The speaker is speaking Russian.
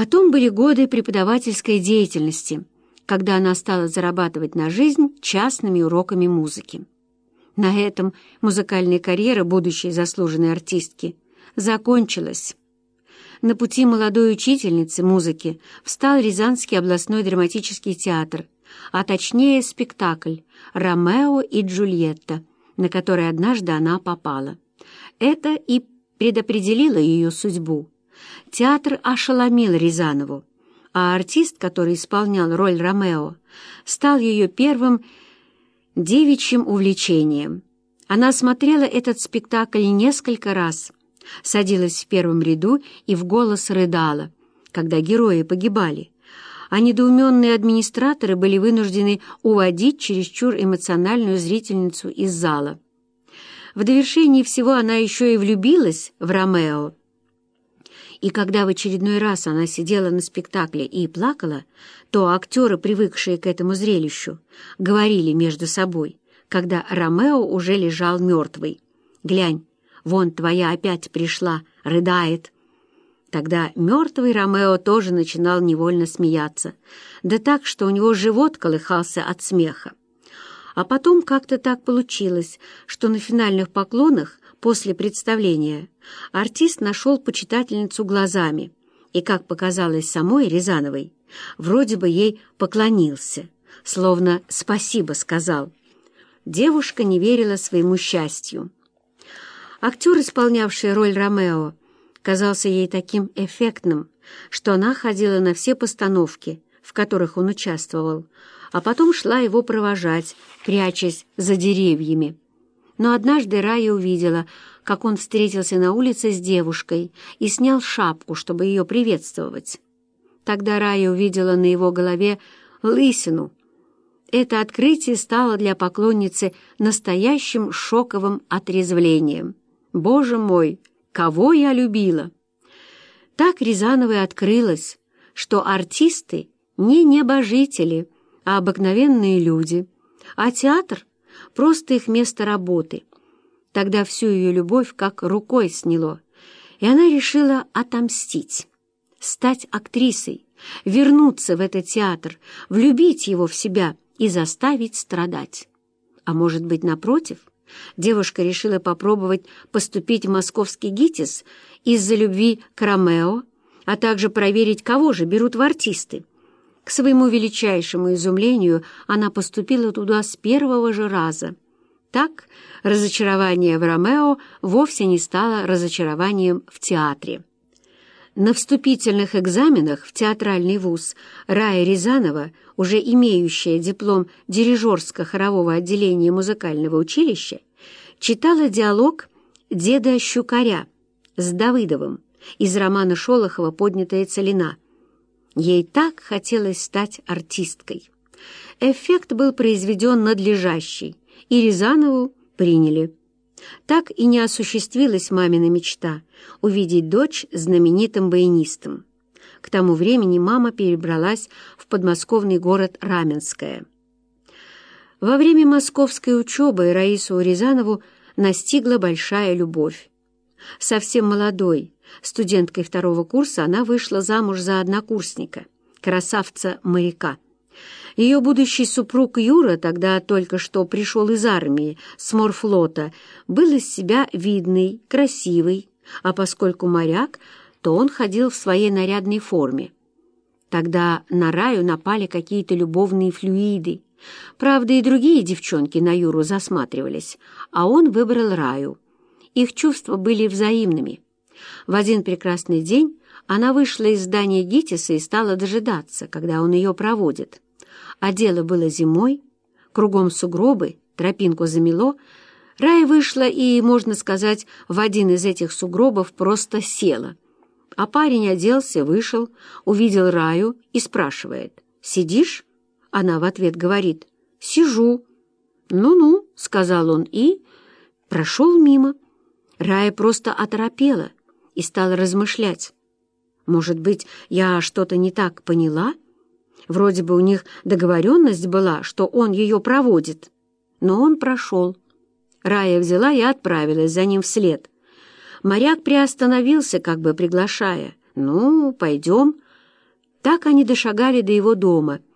Потом были годы преподавательской деятельности, когда она стала зарабатывать на жизнь частными уроками музыки. На этом музыкальная карьера будущей заслуженной артистки закончилась. На пути молодой учительницы музыки встал Рязанский областной драматический театр, а точнее спектакль «Ромео и Джульетта», на который однажды она попала. Это и предопределило ее судьбу. Театр ошеломил Рязанову, а артист, который исполнял роль Ромео, стал ее первым девичьим увлечением. Она смотрела этот спектакль несколько раз, садилась в первом ряду и в голос рыдала, когда герои погибали, а недоуменные администраторы были вынуждены уводить чересчур эмоциональную зрительницу из зала. В довершении всего она еще и влюбилась в Ромео. И когда в очередной раз она сидела на спектакле и плакала, то актеры, привыкшие к этому зрелищу, говорили между собой, когда Ромео уже лежал мертвый. «Глянь, вон твоя опять пришла, рыдает». Тогда мертвый Ромео тоже начинал невольно смеяться, да так, что у него живот колыхался от смеха. А потом как-то так получилось, что на финальных поклонах после представления артист нашел почитательницу глазами и, как показалось самой Рязановой, вроде бы ей поклонился, словно «спасибо» сказал. Девушка не верила своему счастью. Актер, исполнявший роль Ромео, казался ей таким эффектным, что она ходила на все постановки, в которых он участвовал, а потом шла его провожать, прячась за деревьями. Но однажды Рая увидела, как он встретился на улице с девушкой и снял шапку, чтобы ее приветствовать. Тогда Рая увидела на его голове лысину. Это открытие стало для поклонницы настоящим шоковым отрезвлением. «Боже мой, кого я любила!» Так Рязановой открылось, что артисты не небожители, а обыкновенные люди, а театр — просто их место работы. Тогда всю ее любовь как рукой сняло, и она решила отомстить стать актрисой, вернуться в этот театр, влюбить его в себя и заставить страдать. А может быть, напротив, девушка решила попробовать поступить в московский ГИТИС из-за любви к Ромео, а также проверить, кого же берут в артисты. К своему величайшему изумлению она поступила туда с первого же раза. Так разочарование в Ромео вовсе не стало разочарованием в театре. На вступительных экзаменах в театральный вуз Рая Рязанова, уже имеющая диплом дирижерско-хорового отделения музыкального училища, читала диалог «Деда Щукаря» с Давыдовым из романа Шолохова «Поднятая целина». Ей так хотелось стать артисткой. Эффект был произведен надлежащий, и Рязанову приняли. Так и не осуществилась мамина мечта — увидеть дочь знаменитым баянистом. К тому времени мама перебралась в подмосковный город Раменское. Во время московской учебы Раису Рязанову настигла большая любовь. Совсем молодой, студенткой второго курса, она вышла замуж за однокурсника, красавца-моряка. Ее будущий супруг Юра, тогда только что пришел из армии, с морфлота, был из себя видный, красивый, а поскольку моряк, то он ходил в своей нарядной форме. Тогда на Раю напали какие-то любовные флюиды. Правда, и другие девчонки на Юру засматривались, а он выбрал Раю. Их чувства были взаимными. В один прекрасный день она вышла из здания ГИТИСа и стала дожидаться, когда он ее проводит а дело было зимой, кругом сугробы, тропинку замело, Рая вышла и, можно сказать, в один из этих сугробов просто села. А парень оделся, вышел, увидел Раю и спрашивает, «Сидишь?» Она в ответ говорит, «Сижу». «Ну-ну», — сказал он и прошел мимо. Рая просто оторопела и стала размышлять. «Может быть, я что-то не так поняла?» Вроде бы у них договоренность была, что он ее проводит. Но он прошел. Рая взяла и отправилась за ним вслед. Моряк приостановился, как бы приглашая. «Ну, пойдем». Так они дошагали до его дома —